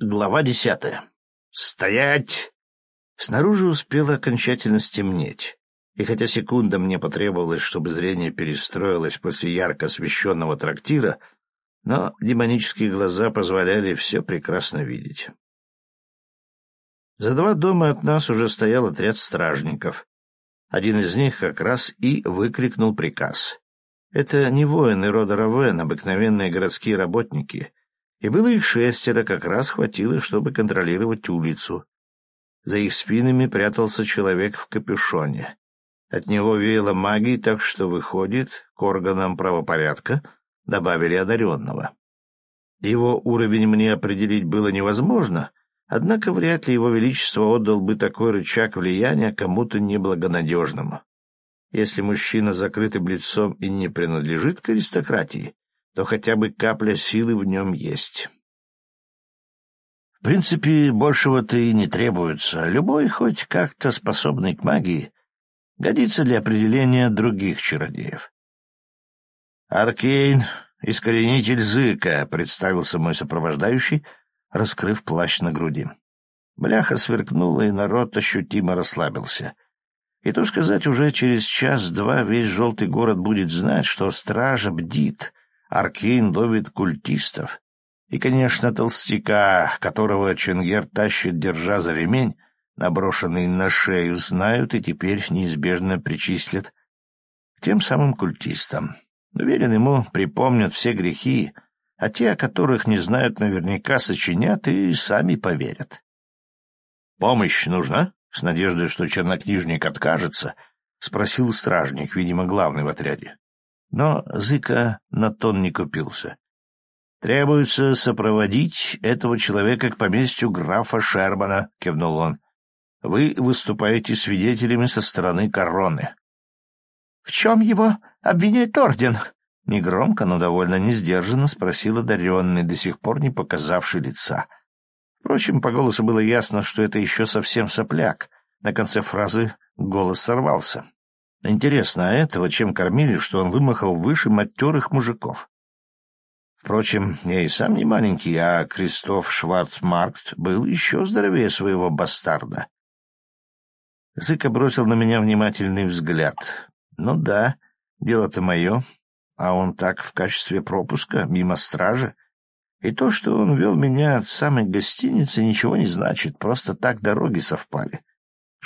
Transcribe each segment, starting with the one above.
Глава десятая. «Стоять!» Снаружи успело окончательно стемнеть, и хотя секунда мне потребовалась, чтобы зрение перестроилось после ярко освещенного трактира, но демонические глаза позволяли все прекрасно видеть. За два дома от нас уже стоял отряд стражников. Один из них как раз и выкрикнул приказ. Это не воины рода Равен, обыкновенные городские работники, и было их шестеро, как раз хватило, чтобы контролировать улицу. За их спинами прятался человек в капюшоне. От него веяло магией, так что, выходит, к органам правопорядка добавили одаренного. Его уровень мне определить было невозможно, однако вряд ли его величество отдал бы такой рычаг влияния кому-то неблагонадежному. Если мужчина закрытым лицом и не принадлежит к аристократии, то хотя бы капля силы в нем есть. В принципе, большего-то и не требуется. Любой, хоть как-то способный к магии, годится для определения других чародеев. «Аркейн, искоренитель зыка», — представился мой сопровождающий, раскрыв плащ на груди. Бляха сверкнула, и народ ощутимо расслабился. И то сказать, уже через час-два весь желтый город будет знать, что стража бдит, Аркейн ловит культистов. И, конечно, толстяка, которого Ченгер тащит, держа за ремень, наброшенный на шею, знают и теперь неизбежно причислят к тем самым культистам. Уверен, ему припомнят все грехи, а те, о которых не знают наверняка, сочинят и сами поверят. «Помощь нужна?» — с надеждой, что чернокнижник откажется, — спросил стражник, видимо, главный в отряде. Но Зыка на тон не купился. «Требуется сопроводить этого человека к поместью графа Шермана», — кивнул он. «Вы выступаете свидетелями со стороны короны». «В чем его обвиняет орден?» Негромко, но довольно несдержанно спросил одаренный, до сих пор не показавший лица. Впрочем, по голосу было ясно, что это еще совсем сопляк. На конце фразы голос сорвался. Интересно, а этого чем кормили, что он вымахал выше матерых мужиков? Впрочем, я и сам не маленький, а Кристоф Шварцмаркт был еще здоровее своего бастарда. Зыка бросил на меня внимательный взгляд. Ну да, дело-то мое, а он так в качестве пропуска, мимо стражи. И то, что он вел меня от самой гостиницы, ничего не значит, просто так дороги совпали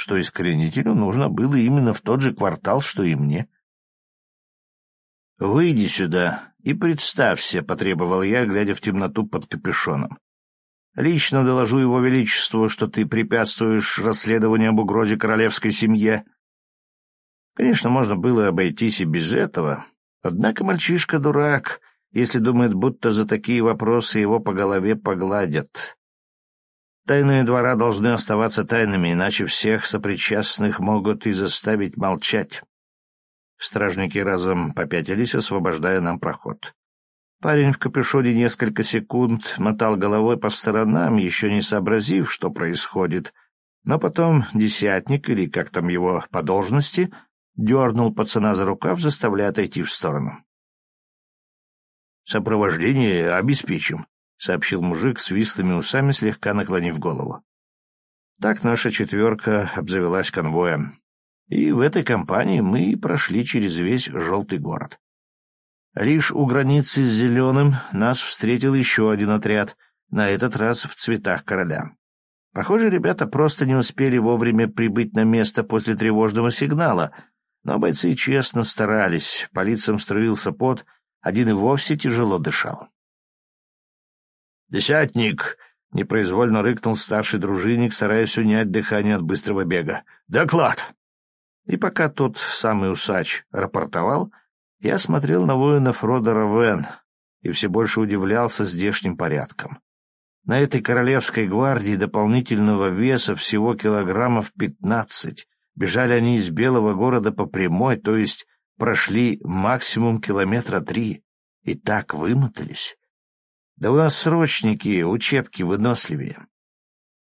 что искоренителю нужно было именно в тот же квартал, что и мне. «Выйди сюда и представься», — потребовал я, глядя в темноту под капюшоном. «Лично доложу его величеству, что ты препятствуешь расследованию об угрозе королевской семье». Конечно, можно было обойтись и без этого, однако мальчишка дурак, если думает, будто за такие вопросы его по голове погладят. Тайные двора должны оставаться тайными, иначе всех сопричастных могут и заставить молчать. Стражники разом попятились, освобождая нам проход. Парень в капюшоне несколько секунд мотал головой по сторонам, еще не сообразив, что происходит, но потом десятник, или как там его по должности, дернул пацана за рукав, заставляя отойти в сторону. «Сопровождение обеспечим», — сообщил мужик с вислыми усами, слегка наклонив голову. Так наша четверка обзавелась конвоем. И в этой компании мы прошли через весь желтый город. Лишь у границы с Зеленым нас встретил еще один отряд, на этот раз в цветах короля. Похоже, ребята просто не успели вовремя прибыть на место после тревожного сигнала, но бойцы честно старались, по лицам струился пот, один и вовсе тяжело дышал. «Десятник!» — непроизвольно рыкнул старший дружинник, стараясь унять дыхание от быстрого бега. «Доклад!» И пока тот самый усач рапортовал, я смотрел на воинов рода Равен и все больше удивлялся здешним порядком. На этой королевской гвардии дополнительного веса всего килограммов пятнадцать. Бежали они из Белого города по прямой, то есть прошли максимум километра три. И так вымотались. Да у нас срочники, учебки выносливее.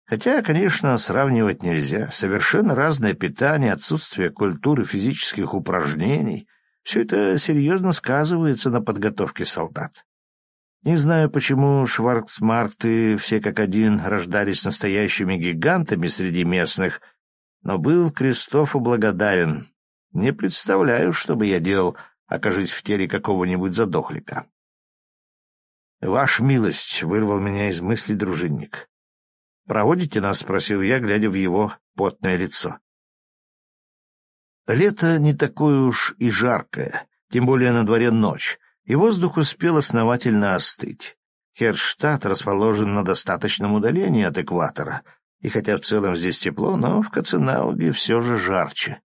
Хотя, конечно, сравнивать нельзя. Совершенно разное питание, отсутствие культуры физических упражнений — все это серьезно сказывается на подготовке солдат. Не знаю, почему шварцмаркты все как один рождались настоящими гигантами среди местных, но был Кристофу благодарен. Не представляю, что бы я делал, окажись в теле какого-нибудь задохлика. «Ваша милость!» — вырвал меня из мыслей дружинник. «Проводите нас?» — спросил я, глядя в его потное лицо. Лето не такое уж и жаркое, тем более на дворе ночь, и воздух успел основательно остыть. Херштадт расположен на достаточном удалении от экватора, и хотя в целом здесь тепло, но в Каценауге все же жарче.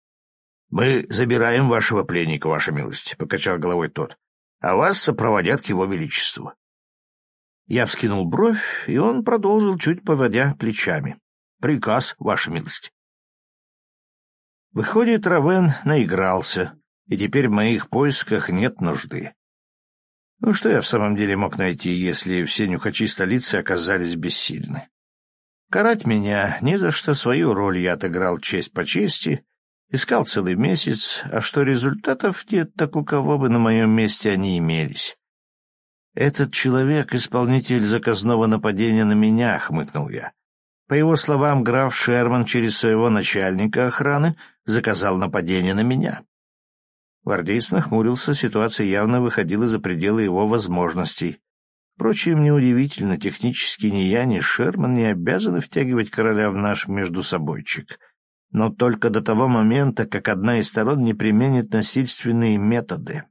— Мы забираем вашего пленника, ваша милость, — покачал головой тот, — а вас сопроводят к его величеству. Я вскинул бровь, и он продолжил, чуть поводя плечами. — Приказ, ваша милость. Выходит, Равен наигрался, и теперь в моих поисках нет нужды. Ну что я в самом деле мог найти, если все нюхачи столицы оказались бессильны? Карать меня ни за что свою роль я отыграл честь по чести, искал целый месяц, а что результатов нет, так у кого бы на моем месте они имелись. «Этот человек — исполнитель заказного нападения на меня», — хмыкнул я. По его словам, граф Шерман через своего начальника охраны заказал нападение на меня. Гвардеец нахмурился, ситуация явно выходила за пределы его возможностей. Впрочем, неудивительно, технически ни я, ни Шерман не обязаны втягивать короля в наш междусобойчик. Но только до того момента, как одна из сторон не применит насильственные методы.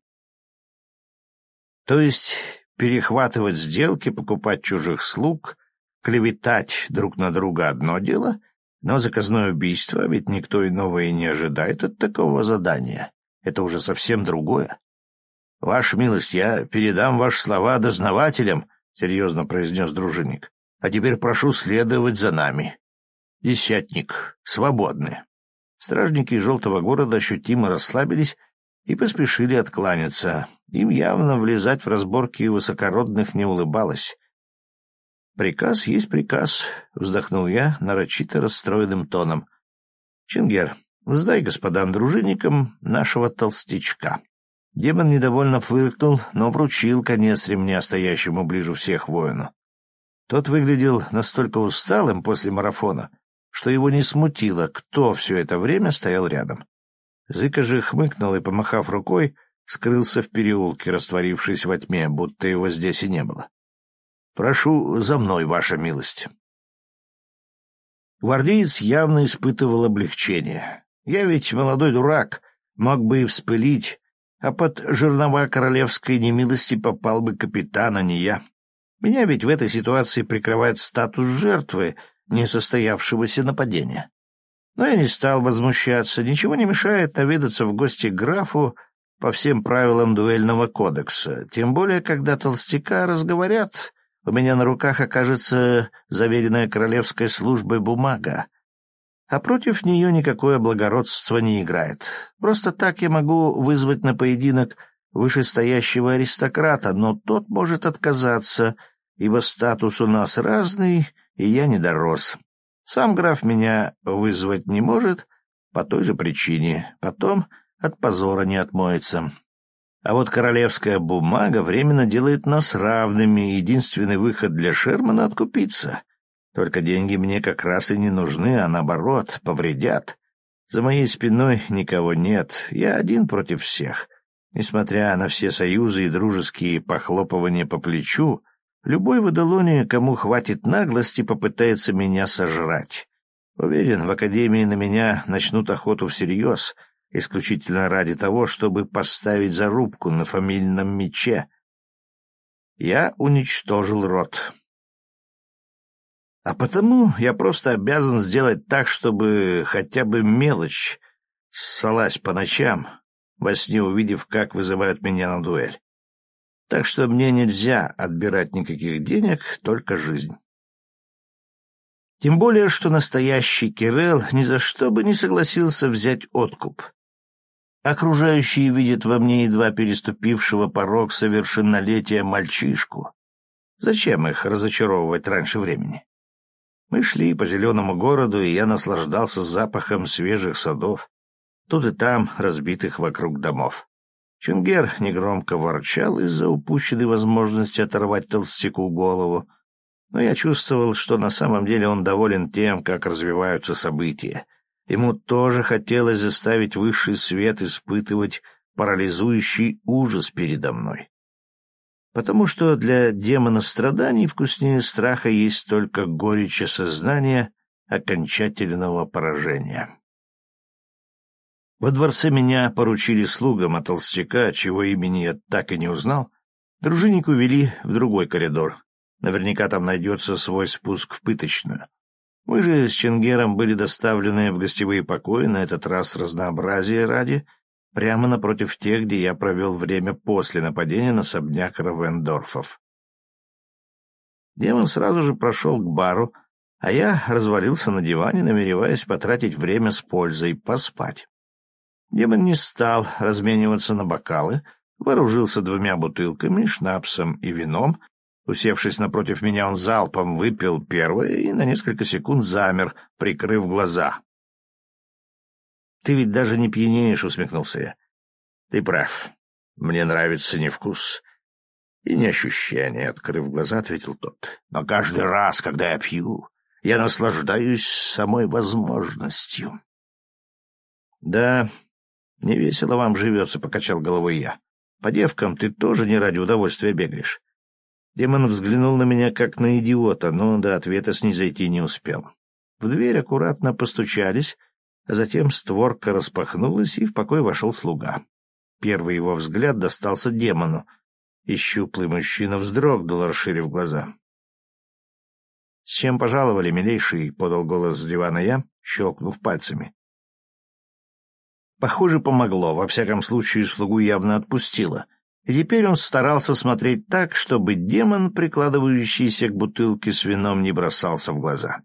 То есть перехватывать сделки, покупать чужих слуг, клеветать друг на друга одно дело, но заказное убийство, ведь никто иного и не ожидает от такого задания. Это уже совсем другое. — Ваша милость, я передам ваши слова дознавателям, — серьезно произнес дружинник. — А теперь прошу следовать за нами. Десятник, свободны. Стражники Желтого города ощутимо расслабились и поспешили откланяться. Им явно влезать в разборки высокородных не улыбалось. «Приказ есть приказ», — вздохнул я нарочито расстроенным тоном. «Чингер, Сдай господам-дружинникам нашего толстячка. Демон недовольно фыркнул, но вручил конец ремня стоящему ближе всех воину. Тот выглядел настолько усталым после марафона, что его не смутило, кто все это время стоял рядом. Зыка же хмыкнул и, помахав рукой, скрылся в переулке, растворившись во тьме, будто его здесь и не было. «Прошу за мной, ваша милость». Гвардеец явно испытывал облегчение. Я ведь молодой дурак, мог бы и вспылить, а под жернова королевской немилости попал бы капитан, а не я. Меня ведь в этой ситуации прикрывает статус жертвы несостоявшегося нападения. Но я не стал возмущаться, ничего не мешает наведаться в гости графу по всем правилам дуэльного кодекса, тем более, когда толстяка разговорят, у меня на руках окажется заверенная королевской службой бумага, а против нее никакое благородство не играет. Просто так я могу вызвать на поединок вышестоящего аристократа, но тот может отказаться, ибо статус у нас разный, и я не дорос. Сам граф меня вызвать не может по той же причине, потом от позора не отмоется. А вот королевская бумага временно делает нас равными, единственный выход для Шермана — откупиться. Только деньги мне как раз и не нужны, а наоборот, повредят. За моей спиной никого нет, я один против всех. Несмотря на все союзы и дружеские похлопывания по плечу, любой в Эдалоне, кому хватит наглости, попытается меня сожрать. Уверен, в Академии на меня начнут охоту всерьез, исключительно ради того, чтобы поставить зарубку на фамильном мече. Я уничтожил род. А потому я просто обязан сделать так, чтобы хотя бы мелочь ссалась по ночам, во сне увидев, как вызывают меня на дуэль. Так что мне нельзя отбирать никаких денег, только жизнь. Тем более, что настоящий Кирелл ни за что бы не согласился взять откуп. Окружающие видят во мне едва переступившего порог совершеннолетия мальчишку. Зачем их разочаровывать раньше времени? Мы шли по зеленому городу, и я наслаждался запахом свежих садов, тут и там разбитых вокруг домов. Чингер негромко ворчал из-за упущенной возможности оторвать толстяку голову, но я чувствовал, что на самом деле он доволен тем, как развиваются события. Ему тоже хотелось заставить высший свет испытывать парализующий ужас передо мной. Потому что для демона страданий вкуснее страха есть только горечь осознания окончательного поражения. Во дворце меня поручили слугам, а толстяка, чего имени я так и не узнал, дружиннику вели в другой коридор. Наверняка там найдется свой спуск в пыточную. Мы же с Ченгером были доставлены в гостевые покои, на этот раз разнообразия ради, прямо напротив тех, где я провел время после нападения на особняк Равендорфов. Демон сразу же прошел к бару, а я развалился на диване, намереваясь потратить время с пользой, поспать. Демон не стал размениваться на бокалы, вооружился двумя бутылками, шнапсом и вином. Усевшись напротив меня, он залпом выпил первое и на несколько секунд замер, прикрыв глаза. — Ты ведь даже не пьянеешь, — усмехнулся я. — Ты прав. Мне нравится не вкус и не ощущение, — открыв глаза, ответил тот. — Но каждый раз, когда я пью, я наслаждаюсь самой возможностью. — Да, «Не весело вам живется», — покачал головой я. «По девкам ты тоже не ради удовольствия бегаешь». Демон взглянул на меня как на идиота, но до ответа снизойти не успел. В дверь аккуратно постучались, а затем створка распахнулась, и в покой вошел слуга. Первый его взгляд достался демону, и щуплый мужчина вздрогнул, расширив глаза. — С чем пожаловали, милейший? — подал голос с дивана я, щелкнув пальцами. Похоже, помогло, во всяком случае слугу явно отпустило. И теперь он старался смотреть так, чтобы демон, прикладывающийся к бутылке с вином, не бросался в глаза.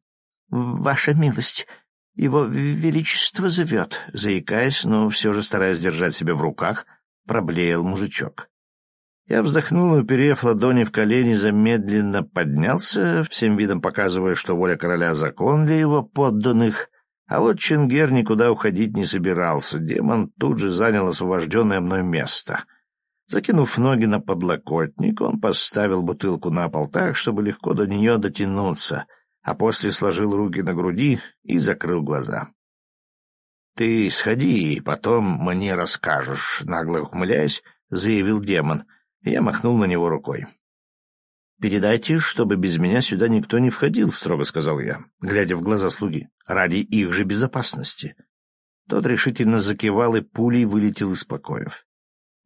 «Ваша милость, его величество зовет», — заикаясь, но все же стараясь держать себя в руках, проблеял мужичок. Я вздохнул, уперев ладони в колени, замедленно поднялся, всем видом показывая, что воля короля — закон для его подданных, а вот Чингер никуда уходить не собирался. Демон тут же занял освобожденное мной место. Закинув ноги на подлокотник, он поставил бутылку на пол так, чтобы легко до нее дотянуться, а после сложил руки на груди и закрыл глаза. — Ты сходи, и потом мне расскажешь, — нагло ухмыляясь, заявил демон. Я махнул на него рукой. «Передайте, чтобы без меня сюда никто не входил», — строго сказал я, глядя в глаза слуги, — «ради их же безопасности». Тот решительно закивал и пулей вылетел из покоев.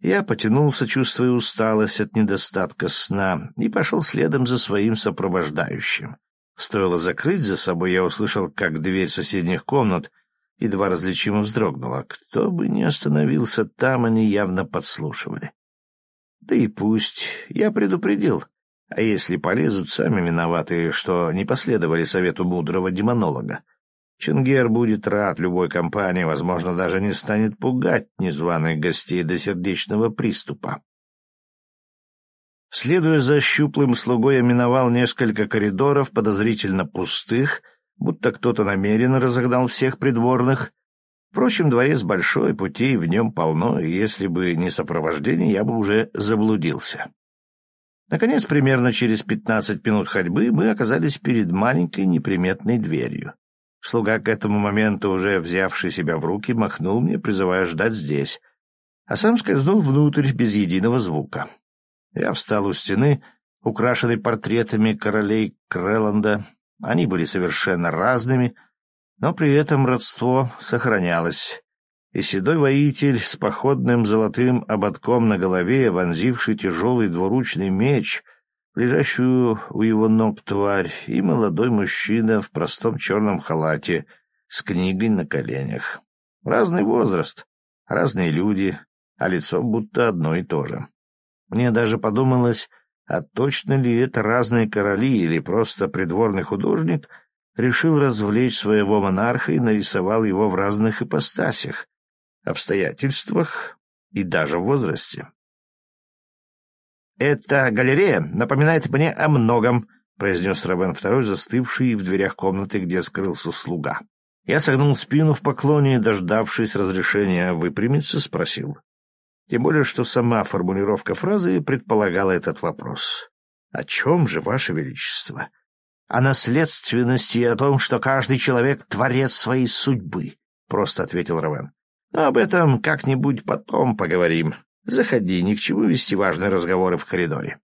Я потянулся, чувствуя усталость от недостатка сна, и пошел следом за своим сопровождающим. Стоило закрыть за собой, я услышал, как дверь соседних комнат едва различимо вздрогнула. Кто бы ни остановился там, они явно подслушивали. Да и пусть. Я предупредил. А если полезут, сами виноваты, что не последовали совету мудрого демонолога. Чингер будет рад любой компании, возможно, даже не станет пугать незваных гостей до сердечного приступа. Следуя за щуплым слугой, я миновал несколько коридоров, подозрительно пустых, будто кто-то намеренно разогнал всех придворных. Впрочем, дворец большой, путей в нем полно, и если бы не сопровождение, я бы уже заблудился. Наконец, примерно через пятнадцать минут ходьбы мы оказались перед маленькой неприметной дверью. Слуга к этому моменту, уже взявший себя в руки, махнул мне, призывая ждать здесь, а сам скользнул внутрь без единого звука. Я встал у стены, украшенной портретами королей Крэланда. Они были совершенно разными, но при этом родство сохранялось и седой воитель с походным золотым ободком на голове, вонзивший тяжелый двуручный меч, лежащую у его ног тварь, и молодой мужчина в простом черном халате с книгой на коленях. Разный возраст, разные люди, а лицо будто одно и то же. Мне даже подумалось, а точно ли это разные короли или просто придворный художник решил развлечь своего монарха и нарисовал его в разных ипостасях, обстоятельствах и даже в возрасте. «Эта галерея напоминает мне о многом», — произнес Равен второй, застывший в дверях комнаты, где скрылся слуга. Я согнул спину в поклоне дождавшись разрешения выпрямиться, спросил. Тем более, что сама формулировка фразы предполагала этот вопрос. «О чем же, Ваше Величество?» «О наследственности и о том, что каждый человек — творец своей судьбы», — просто ответил Равен. «Но об этом как-нибудь потом поговорим. Заходи, ни к чему вести важные разговоры в коридоре».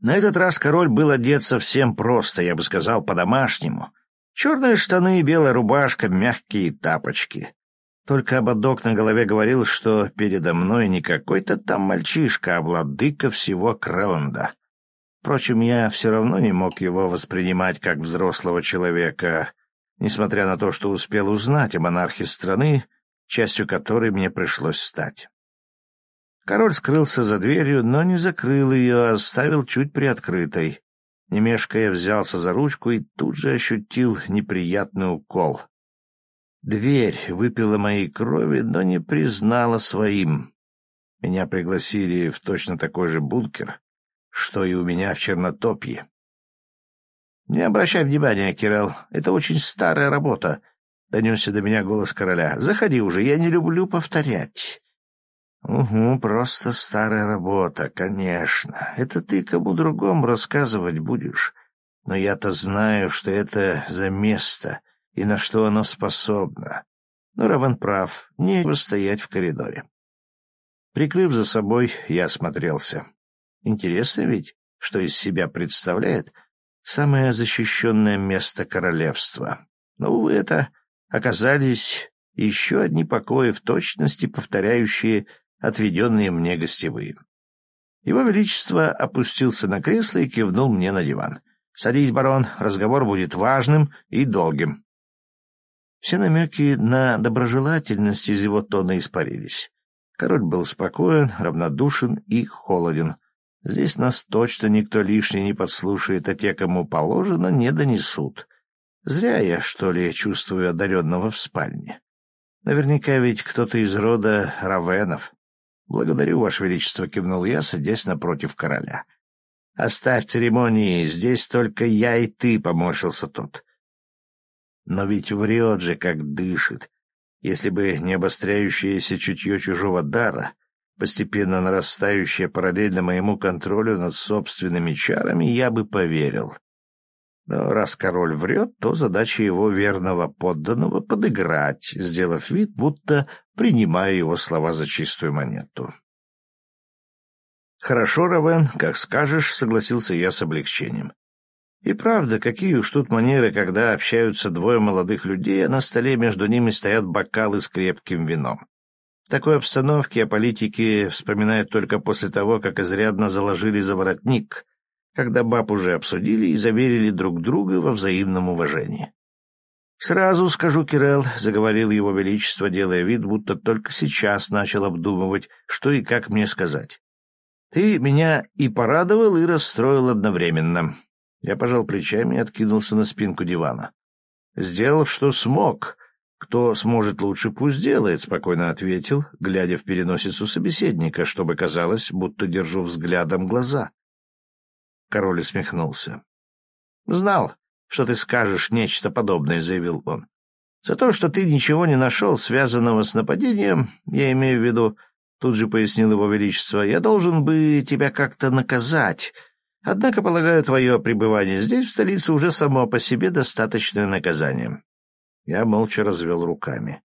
На этот раз король был одет совсем просто, я бы сказал, по-домашнему. Черные штаны, белая рубашка, мягкие тапочки. Только ободок на голове говорил, что передо мной не какой-то там мальчишка, а владыка всего Крэланда. Впрочем, я все равно не мог его воспринимать как взрослого человека, несмотря на то, что успел узнать о монархе страны, частью которой мне пришлось стать. Король скрылся за дверью, но не закрыл ее, а оставил чуть приоткрытой. Немешкая взялся за ручку и тут же ощутил неприятный укол. Дверь выпила моей крови, но не признала своим. Меня пригласили в точно такой же бункер, что и у меня в Чернотопье. — Не обращай внимания, Кирилл, это очень старая работа, — донесся до меня голос короля. — Заходи уже, я не люблю повторять. «Угу, просто старая работа, конечно. Это ты кому другому рассказывать будешь. Но я-то знаю, что это за место и на что оно способно. Но Равен прав, не стоять в коридоре». Прикрыв за собой, я осмотрелся. Интересно ведь, что из себя представляет самое защищенное место королевства. Но, увы, это оказались еще одни покои в точности повторяющие отведенные мне гостевые. Его Величество опустился на кресло и кивнул мне на диван. «Садись, барон, разговор будет важным и долгим». Все намеки на доброжелательность из его тона испарились. Король был спокоен, равнодушен и холоден. Здесь нас точно никто лишний не подслушает, а те, кому положено, не донесут. Зря я, что ли, чувствую одаренного в спальне. Наверняка ведь кто-то из рода Равенов. «Благодарю, Ваше Величество», — кивнул я, садясь напротив короля. «Оставь церемонии, здесь только я и ты», — поморщился тот. «Но ведь врет же, как дышит. Если бы не обостряющееся чутье чужого дара, постепенно нарастающее параллельно моему контролю над собственными чарами, я бы поверил. Но раз король врет, то задача его верного подданного — подыграть, сделав вид, будто принимая его слова за чистую монету. «Хорошо, Равен, как скажешь», — согласился я с облегчением. И правда, какие уж тут манеры, когда общаются двое молодых людей, а на столе между ними стоят бокалы с крепким вином. Такой обстановке о политике вспоминают только после того, как изрядно заложили за воротник, когда баб уже обсудили и заверили друг друга во взаимном уважении. «Сразу скажу, Кирелл», — заговорил его величество, делая вид, будто только сейчас начал обдумывать, что и как мне сказать. «Ты меня и порадовал, и расстроил одновременно». Я пожал плечами и откинулся на спинку дивана. «Сделал, что смог. Кто сможет лучше, пусть делает», — спокойно ответил, глядя в переносицу собеседника, чтобы казалось, будто держу взглядом глаза. Король усмехнулся. «Знал, что ты скажешь нечто подобное», — заявил он. «За то, что ты ничего не нашел, связанного с нападением, я имею в виду, тут же пояснил его величество, я должен бы тебя как-то наказать. Однако, полагаю, твое пребывание здесь, в столице, уже само по себе достаточное наказание». Я молча развел руками.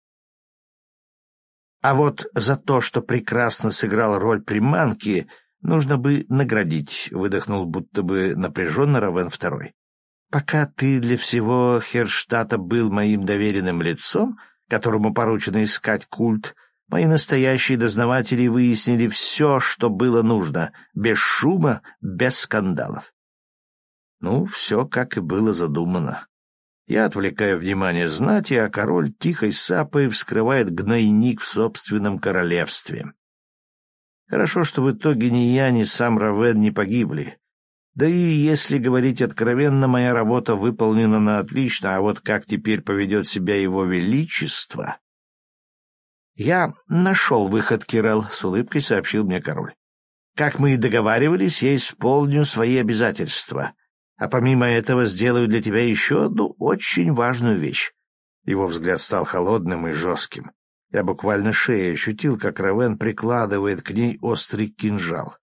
А вот за то, что прекрасно сыграл роль приманки, Нужно бы наградить, — выдохнул будто бы напряженно Равен Второй. Пока ты для всего Херштата был моим доверенным лицом, которому поручено искать культ, мои настоящие дознаватели выяснили все, что было нужно, без шума, без скандалов. Ну, все, как и было задумано. Я отвлекаю внимание знати, а король тихой сапой вскрывает гнойник в собственном королевстве. Хорошо, что в итоге ни я, ни сам Равен не погибли. Да и, если говорить откровенно, моя работа выполнена на отлично, а вот как теперь поведет себя его величество... «Я нашел выход, Кирелл», — с улыбкой сообщил мне король. «Как мы и договаривались, я исполню свои обязательства, а помимо этого сделаю для тебя еще одну очень важную вещь». Его взгляд стал холодным и жестким. Я буквально шеей ощутил, как Равен прикладывает к ней острый кинжал.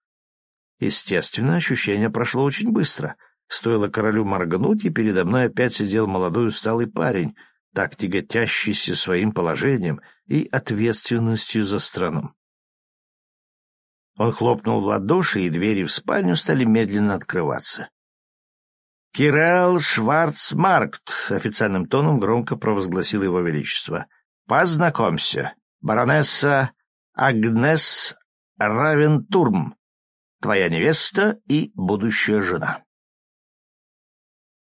Естественно, ощущение прошло очень быстро. Стоило королю моргнуть, и передо мной опять сидел молодой усталый парень, так тяготящийся своим положением и ответственностью за страну. Он хлопнул в ладоши, и двери в спальню стали медленно открываться. «Кирелл Шварцмаркт», — официальным тоном громко провозгласил его величество. «Познакомься, баронесса Агнес Равентурм, твоя невеста и будущая жена».